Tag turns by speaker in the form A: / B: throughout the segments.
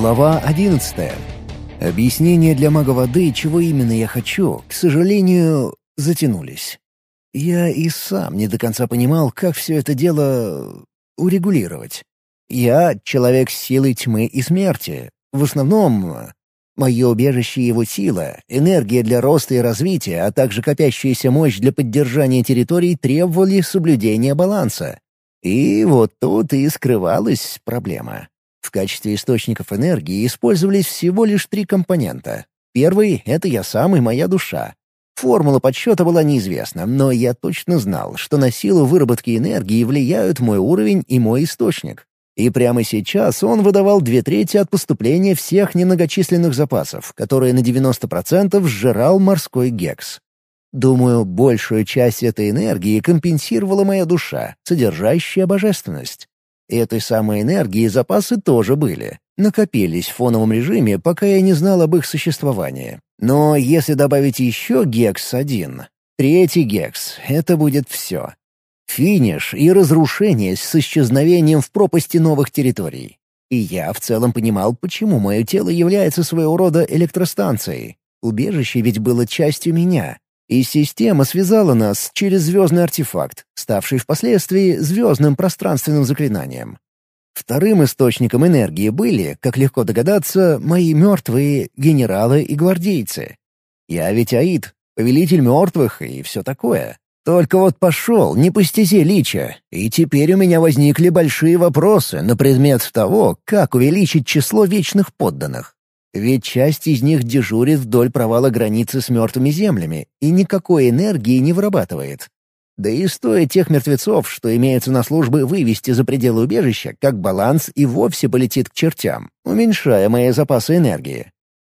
A: Глава 11. Объяснения для мага воды, чего именно я хочу, к сожалению, затянулись. Я и сам не до конца понимал, как все это дело урегулировать. Я — человек с силой тьмы и смерти. В основном, мое убежище и его сила, энергия для роста и развития, а также копящаяся мощь для поддержания территорий требовали соблюдения баланса. И вот тут и скрывалась проблема. В качестве источников энергии использовались всего лишь три компонента. Первый — это я сам и моя душа. Формула подсчета была неизвестна, но я точно знал, что на силу выработки энергии влияют мой уровень и мой источник. И прямо сейчас он выдавал две трети от поступления всех немногочисленных запасов, которые на 90% сжирал морской гекс. Думаю, большую часть этой энергии компенсировала моя душа, содержащая божественность. Этой самой энергии запасы тоже были. Накопились в фоновом режиме, пока я не знал об их существовании. Но если добавить еще гекс-1, третий гекс — это будет все. Финиш и разрушение с исчезновением в пропасти новых территорий. И я в целом понимал, почему мое тело является своего рода электростанцией. Убежище ведь было частью меня, и система связала нас через звездный артефакт, ставший впоследствии звездным пространственным заклинанием. Вторым источником энергии были, как легко догадаться, мои мертвые генералы и гвардейцы. Я ведь Аид, повелитель мертвых и все такое. Только вот пошел не по стезе лича, и теперь у меня возникли большие вопросы на предмет того, как увеличить число вечных подданных. Ведь часть из них дежурит вдоль провала границы с мертвыми землями и никакой энергии не вырабатывает. Да и стоит тех мертвецов, что имеются на службе, вывести за пределы убежища, как баланс и вовсе полетит к чертям, уменьшая мои запасы энергии.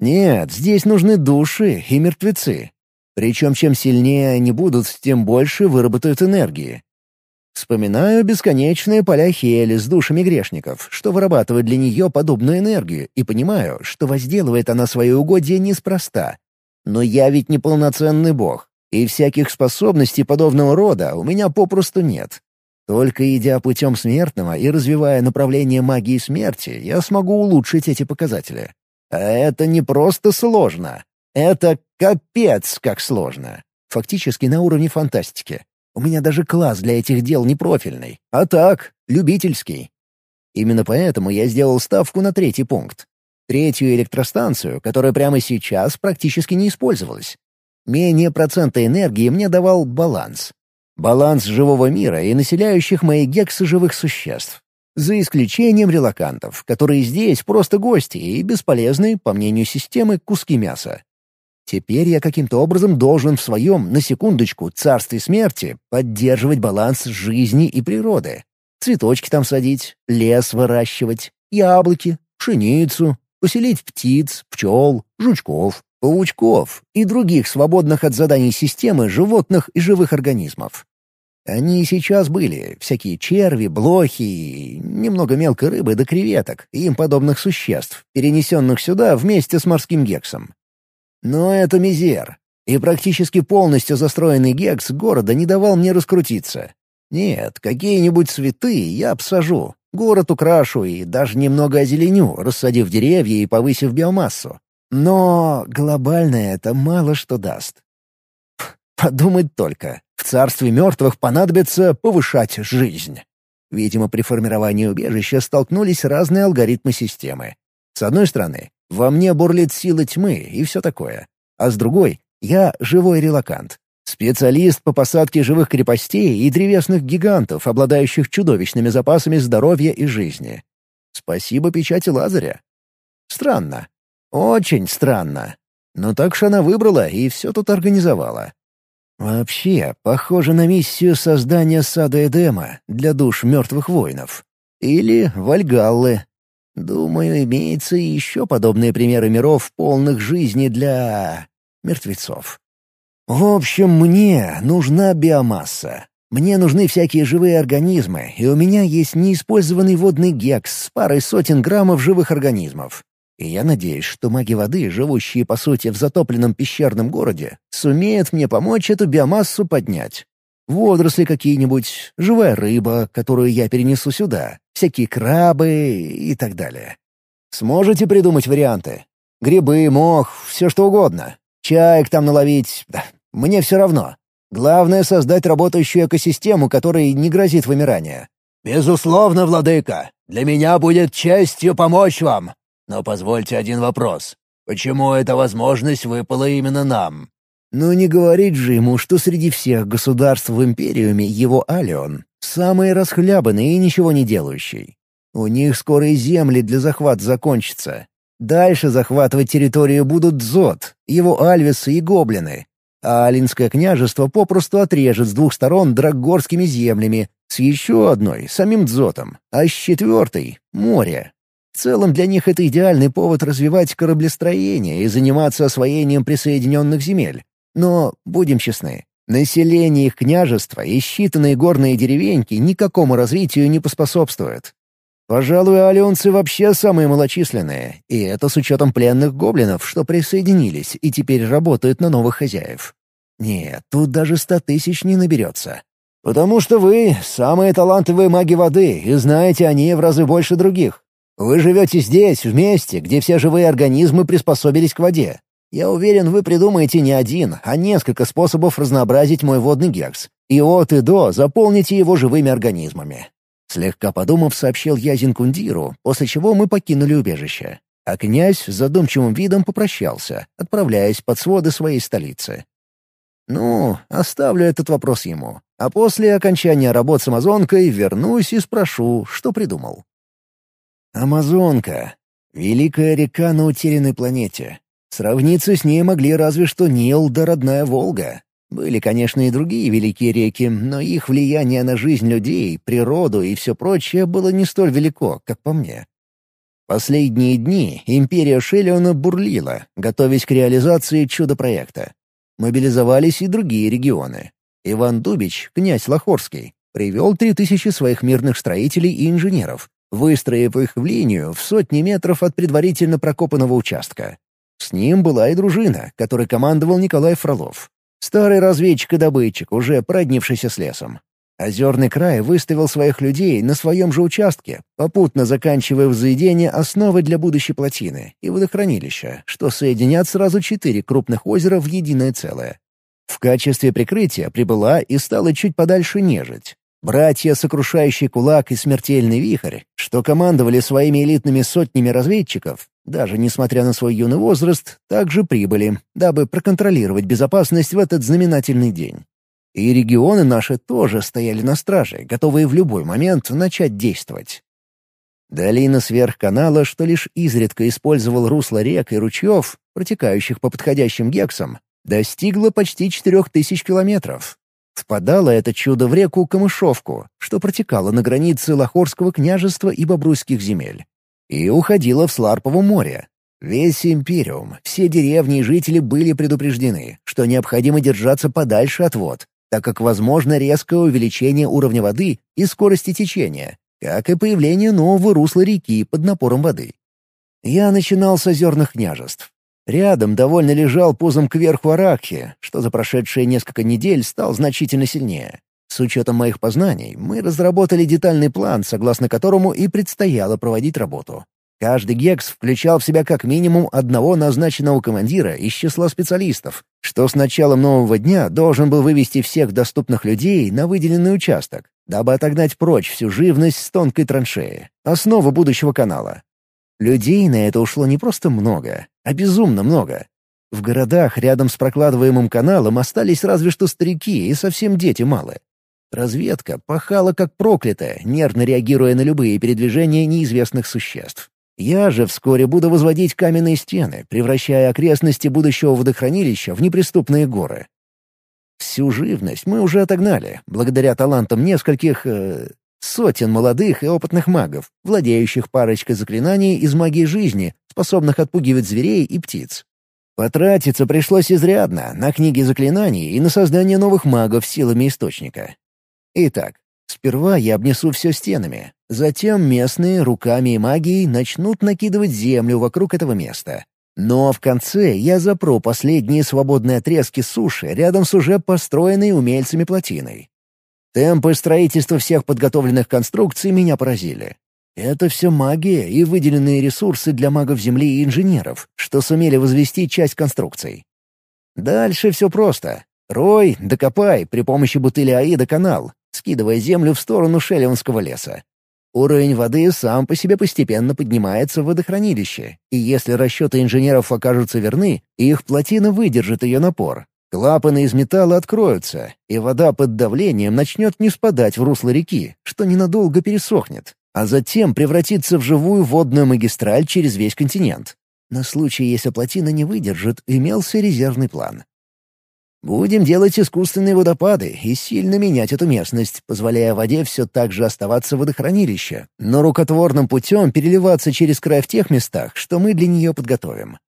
A: Нет, здесь нужны души и мертвецы. Причем чем сильнее они будут, тем больше выработают энергии. Вспоминаю бесконечные поля Хели с душами грешников, что вырабатывают для нее подобную энергию, и понимаю, что возделывает она свое угодье неспроста. Но я ведь не полноценный бог, и всяких способностей подобного рода у меня попросту нет. Только идя путем смертного и развивая направление магии смерти, я смогу улучшить эти показатели. А это не просто сложно. Это капец как сложно. Фактически на уровне фантастики. У меня даже класс для этих дел не профильный, а так, любительский. Именно поэтому я сделал ставку на третий пункт. Третью электростанцию, которая прямо сейчас практически не использовалась. Менее процента энергии мне давал баланс. Баланс живого мира и населяющих мои гексы живых существ. За исключением релакантов, которые здесь просто гости и бесполезны, по мнению системы, куски мяса. Теперь я каким-то образом должен в своем, на секундочку, царстве смерти поддерживать баланс жизни и природы. Цветочки там садить, лес выращивать, яблоки, пшеницу, поселить птиц, пчел, жучков, паучков и других свободных от заданий системы животных и живых организмов. Они сейчас были, всякие черви, блохи, немного мелкой рыбы до креветок и им подобных существ, перенесенных сюда вместе с морским гексом. Но это мизер. И практически полностью застроенный гекс города не давал мне раскрутиться. Нет, какие-нибудь цветы я обсажу, город украшу и даже немного озеленю, рассадив деревья и повысив биомассу. Но глобально это мало что даст. Подумать только, в царстве мертвых понадобится повышать жизнь. Видимо, при формировании убежища столкнулись разные алгоритмы системы. С одной стороны, во мне бурлит сила тьмы и все такое. А с другой — я живой релакант. Специалист по посадке живых крепостей и древесных гигантов, обладающих чудовищными запасами здоровья и жизни. Спасибо печати Лазаря. Странно. Очень странно. Но так же она выбрала и все тут организовала. Вообще, похоже на миссию создания сада Эдема для душ мертвых воинов. Или Вальгаллы, Думаю, имеются еще подобные примеры миров, полных жизни для... мертвецов. В общем, мне нужна биомасса. Мне нужны всякие живые организмы, и у меня есть неиспользованный водный гекс с парой сотен граммов живых организмов. И я надеюсь, что маги воды, живущие, по сути, в затопленном пещерном городе, сумеют мне помочь эту биомассу поднять. Водоросли какие-нибудь, живая рыба, которую я перенесу сюда, всякие крабы и так далее. Сможете придумать варианты? Грибы, мох, все что угодно. Чаек там наловить. Мне все равно. Главное — создать работающую экосистему, которой не грозит вымирание. «Безусловно, владыка. Для меня будет честью помочь вам. Но позвольте один вопрос. Почему эта возможность выпала именно нам?» Ну не говорить же ему, что среди всех государств в Империуме его Алион — самый расхлябанный и ничего не делающий. У них скоро земли для захвата закончатся. Дальше захватывать территорию будут Дзот, его Альвисы и Гоблины. А Алинское княжество попросту отрежет с двух сторон драгорскими землями, с еще одной — самим Дзотом, а с четвертой — море. В целом для них это идеальный повод развивать кораблестроение и заниматься освоением присоединенных земель. Но, будем честны, население их княжества и считанные горные деревеньки никакому развитию не поспособствуют. Пожалуй, алионцы вообще самые малочисленные, и это с учетом пленных гоблинов, что присоединились и теперь работают на новых хозяев. Нет, тут даже ста тысяч не наберется. Потому что вы — самые талантливые маги воды, и знаете о ней в разы больше других. Вы живете здесь, в месте, где все живые организмы приспособились к воде. Я уверен, вы придумаете не один, а несколько способов разнообразить мой водный гекс, и от и до заполните его живыми организмами. Слегка подумав, сообщил я Зинкундиру, после чего мы покинули убежище. А князь с задумчивым видом попрощался, отправляясь под своды своей столицы. Ну, оставлю этот вопрос ему. А после окончания работ с Амазонкой вернусь и спрошу, что придумал. Амазонка. Великая река на утерянной планете. Сравниться с ней могли разве что Нил да родная Волга. Были, конечно, и другие великие реки, но их влияние на жизнь людей, природу и все прочее было не столь велико, как по мне. Последние дни империя Шеллиона бурлила, готовясь к реализации чудо-проекта. Мобилизовались и другие регионы. Иван Дубич, князь Лохорский, привел три тысячи своих мирных строителей и инженеров, выстроив их в линию в сотни метров от предварительно прокопанного участка. С ним была и дружина, которой командовал Николай Фролов. Старый разведчик и добытчик, уже проднившийся с лесом. Озерный край выставил своих людей на своем же участке, попутно заканчивая возведение основы для будущей плотины и водохранилища, что соединят сразу четыре крупных озера в единое целое. В качестве прикрытия прибыла и стала чуть подальше нежить. Братья «Сокрушающий кулак» и «Смертельный вихрь», что командовали своими элитными сотнями разведчиков, даже несмотря на свой юный возраст, также прибыли, дабы проконтролировать безопасность в этот знаменательный день. И регионы наши тоже стояли на страже, готовые в любой момент начать действовать. Долина сверхканала, что лишь изредка использовал русло рек и ручьев, протекающих по подходящим гексам, достигла почти 4000 километров. Впадало это чудо в реку Камышовку, что протекало на границе Лохорского княжества и Бобруйских земель и уходила в Сларпово море. Весь Империум, все деревни и жители были предупреждены, что необходимо держаться подальше от вод, так как возможно резкое увеличение уровня воды и скорости течения, как и появление нового русла реки под напором воды. Я начинал с озерных княжеств. Рядом довольно лежал позом кверху Аракхи, что за прошедшие несколько недель стал значительно сильнее. С учетом моих познаний, мы разработали детальный план, согласно которому и предстояло проводить работу. Каждый гекс включал в себя как минимум одного назначенного командира из числа специалистов, что с началом нового дня должен был вывести всех доступных людей на выделенный участок, дабы отогнать прочь всю живность с тонкой траншеи, основа будущего канала. Людей на это ушло не просто много, а безумно много. В городах рядом с прокладываемым каналом остались разве что старики и совсем дети малые. Разведка пахала как проклятая, нервно реагируя на любые передвижения неизвестных существ. Я же вскоре буду возводить каменные стены, превращая окрестности будущего водохранилища в неприступные горы. Всю живность мы уже отогнали, благодаря талантам нескольких... Э, сотен молодых и опытных магов, владеющих парочкой заклинаний из магии жизни, способных отпугивать зверей и птиц. Потратиться пришлось изрядно на книги заклинаний и на создание новых магов силами Источника. Итак, сперва я обнесу все стенами, затем местные руками и магией начнут накидывать землю вокруг этого места. Но в конце я запру последние свободные отрезки суши рядом с уже построенной умельцами плотиной. Темпы строительства всех подготовленных конструкций меня поразили. Это все магия и выделенные ресурсы для магов Земли и инженеров, что сумели возвести часть конструкций. Дальше все просто. Рой, докопай при помощи бутыли Аида канал, скидывая землю в сторону Шелеванского леса. Уровень воды сам по себе постепенно поднимается в водохранилище, и если расчеты инженеров окажутся верны, их плотина выдержит ее напор. Клапаны из металла откроются, и вода под давлением начнет не спадать в русло реки, что ненадолго пересохнет, а затем превратится в живую водную магистраль через весь континент. На случай, если плотина не выдержит, имелся резервный план. Будем делать искусственные водопады и сильно менять эту местность, позволяя воде все так же оставаться в водохранилище, но рукотворным путем переливаться через край в тех местах, что мы для нее подготовим.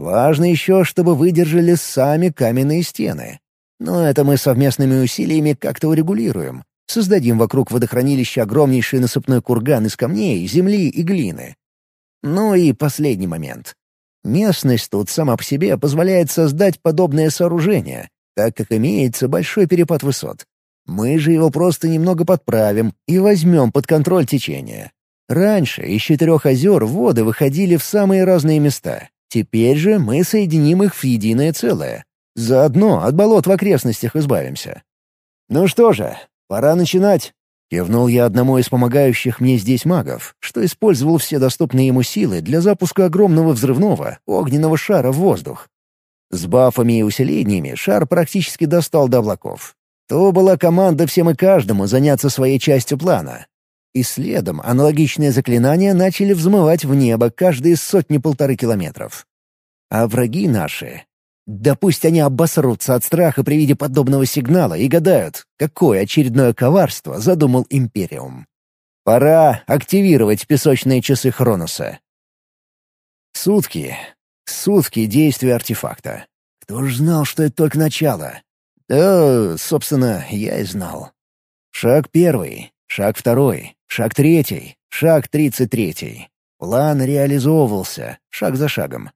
A: Важно еще, чтобы выдержали сами каменные стены. Но это мы совместными усилиями как-то урегулируем. Создадим вокруг водохранилища огромнейший насыпной курган из камней, земли и глины. Ну и последний момент. Местность тут сама по себе позволяет создать подобное сооружение, так как имеется большой перепад высот. Мы же его просто немного подправим и возьмем под контроль течение. Раньше из четырех озер воды выходили в самые разные места. Теперь же мы соединим их в единое целое. Заодно от болот в окрестностях избавимся. «Ну что же, пора начинать», — кивнул я одному из помогающих мне здесь магов, что использовал все доступные ему силы для запуска огромного взрывного, огненного шара в воздух. С бафами и усилениями шар практически достал до облаков. То была команда всем и каждому заняться своей частью плана. И следом аналогичные заклинания начали взмывать в небо каждые сотни-полторы километров. А враги наши... Да пусть они обосрутся от страха при виде подобного сигнала и гадают, какое очередное коварство задумал Империум. Пора активировать песочные часы Хроноса. Сутки, Сутки действия артефакта. Кто ж знал, что это только начало? Да, собственно, я и знал. Шаг первый, шаг второй, шаг третий, шаг тридцать третий. План реализовывался, шаг за шагом.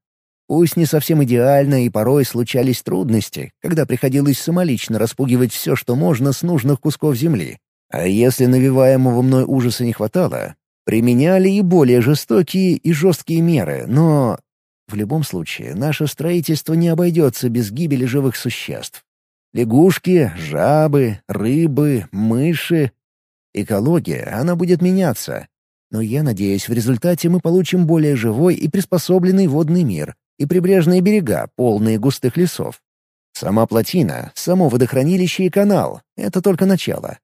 A: Пусть не совсем идеально и порой случались трудности, когда приходилось самолично распугивать все, что можно с нужных кусков земли. А если навиваемого мной ужаса не хватало, применяли и более жестокие и жесткие меры, но в любом случае, наше строительство не обойдется без гибели живых существ. Лягушки, жабы, рыбы, мыши. Экология, она будет меняться. Но я надеюсь, в результате мы получим более живой и приспособленный водный мир и прибрежные берега, полные густых лесов. Сама плотина, само водохранилище и канал — это только начало.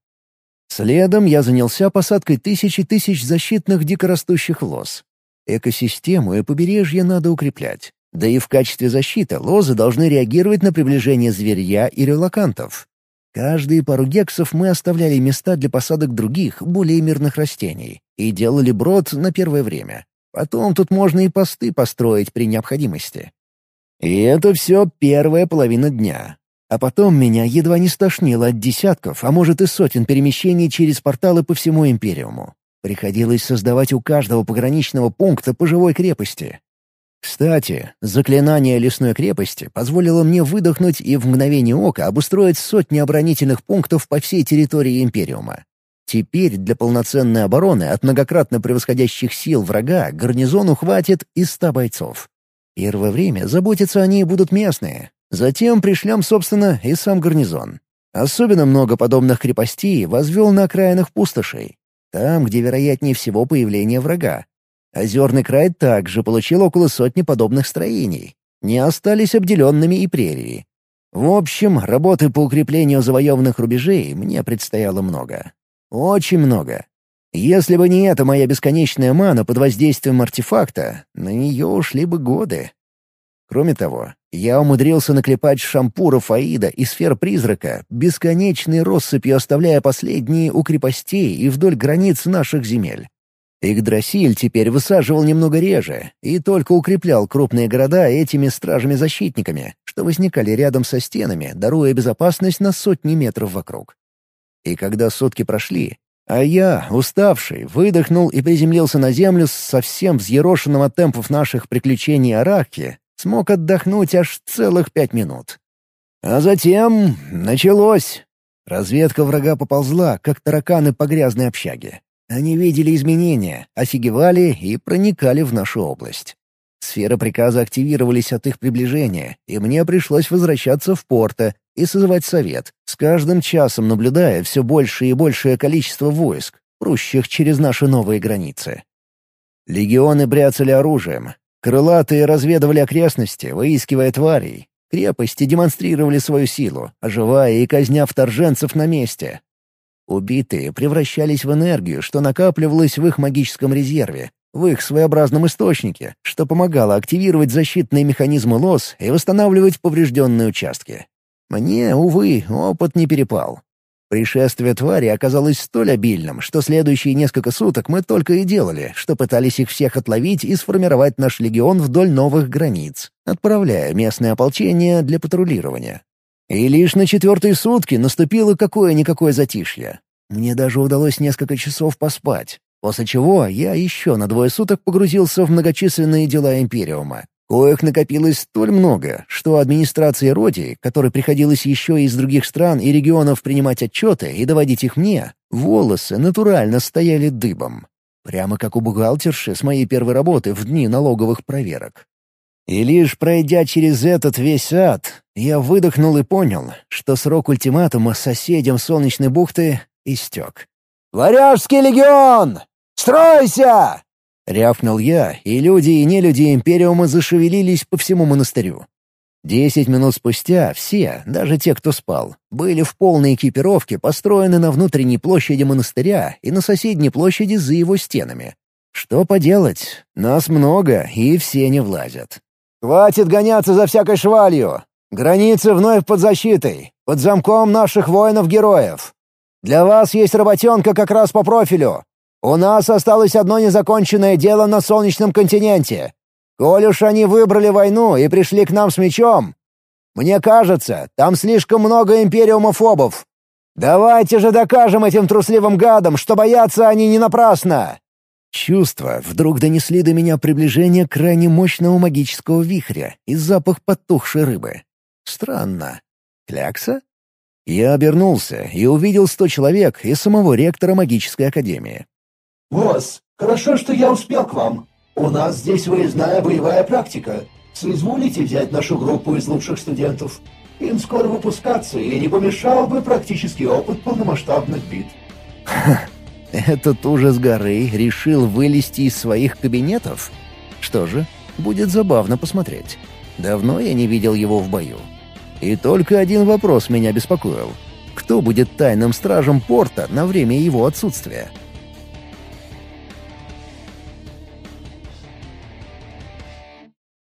A: Следом я занялся посадкой тысячи тысяч защитных дикорастущих лоз. Экосистему и побережье надо укреплять. Да и в качестве защиты лозы должны реагировать на приближение зверья и релакантов. Каждые пару гексов мы оставляли места для посадок других, более мирных растений, и делали брод на первое время. Потом тут можно и посты построить при необходимости. И это все первая половина дня. А потом меня едва не стошнило от десятков, а может и сотен перемещений через порталы по всему Империуму. Приходилось создавать у каждого пограничного пункта по живой крепости. Кстати, заклинание лесной крепости позволило мне выдохнуть и в мгновение ока обустроить сотни оборонительных пунктов по всей территории Империума. Теперь для полноценной обороны от многократно превосходящих сил врага гарнизону хватит и ста бойцов. Первое время заботиться о ней будут местные. Затем пришлем, собственно, и сам гарнизон. Особенно много подобных крепостей возвел на окраинах пустошей, там, где вероятнее всего появление врага. Озерный край также получил около сотни подобных строений. Не остались обделенными и прерии. В общем, работы по укреплению завоеванных рубежей мне предстояло много. Очень много. Если бы не эта моя бесконечная мана под воздействием артефакта, на нее ушли бы годы. Кроме того, я умудрился наклепать шампуров Аида и сфер призрака, бесконечной россыпью оставляя последние у крепостей и вдоль границ наших земель. Игдрасиль теперь высаживал немного реже и только укреплял крупные города этими стражами-защитниками, что возникали рядом со стенами, даруя безопасность на сотни метров вокруг. И когда сутки прошли, а я, уставший, выдохнул и приземлился на землю с совсем взъерошенным от темпов наших приключений Арахи, смог отдохнуть аж целых пять минут. А затем началось. Разведка врага поползла, как тараканы по грязной общаге. Они видели изменения, офигевали и проникали в нашу область. Сферы приказа активировались от их приближения, и мне пришлось возвращаться в порто и созывать совет, с каждым часом наблюдая все большее и большее количество войск, прущих через наши новые границы. Легионы бряцали оружием. Крылатые разведывали окрестности, выискивая тварей. Крепости демонстрировали свою силу, оживая и казня вторженцев на месте. Убитые превращались в энергию, что накапливалось в их магическом резерве, в их своеобразном источнике, что помогало активировать защитные механизмы лос и восстанавливать поврежденные участки. Мне, увы, опыт не перепал. Пришествие твари оказалось столь обильным, что следующие несколько суток мы только и делали, что пытались их всех отловить и сформировать наш легион вдоль новых границ, отправляя местное ополчение для патрулирования. И лишь на четвертые сутки наступило какое-никакое затишье. Мне даже удалось несколько часов поспать, после чего я еще на двое суток погрузился в многочисленные дела Империума, Коих накопилось столь много, что администрации Роди, которой приходилось еще из других стран и регионов принимать отчеты и доводить их мне, волосы натурально стояли дыбом. Прямо как у бухгалтерши с моей первой работы в дни налоговых проверок. И лишь пройдя через этот весь ад, я выдохнул и понял, что срок ультиматума соседям Солнечной бухты истек. «Варяжский легион! Стройся!» Рявкнул я, и люди и нелюди Империума зашевелились по всему монастырю. Десять минут спустя все, даже те, кто спал, были в полной экипировке построены на внутренней площади монастыря и на соседней площади за его стенами. Что поделать, нас много, и все не влазят. «Хватит гоняться за всякой швалью! Границы вновь под защитой, под замком наших воинов-героев. Для вас есть работенка как раз по профилю. У нас осталось одно незаконченное дело на солнечном континенте. Коль уж они выбрали войну и пришли к нам с мечом, мне кажется, там слишком много империумофобов. Давайте же докажем этим трусливым гадам, что боятся они не напрасно!» Чувства вдруг донесли до меня приближение крайне мощного магического вихря и запах потухшей рыбы. Странно. Клякса? Я обернулся и увидел сто человек и самого ректора магической академии.
B: «Босс, хорошо, что я успел к вам. У нас здесь выездная боевая практика. Соизволите взять нашу группу из лучших студентов. Им скоро выпускаться, и не помешал бы практический опыт полномасштабных бит».
A: Этот ужас горы решил вылезти из своих кабинетов? Что же, будет забавно посмотреть. Давно я не видел его в бою. И только один вопрос меня беспокоил. Кто будет тайным стражем порта на время его отсутствия?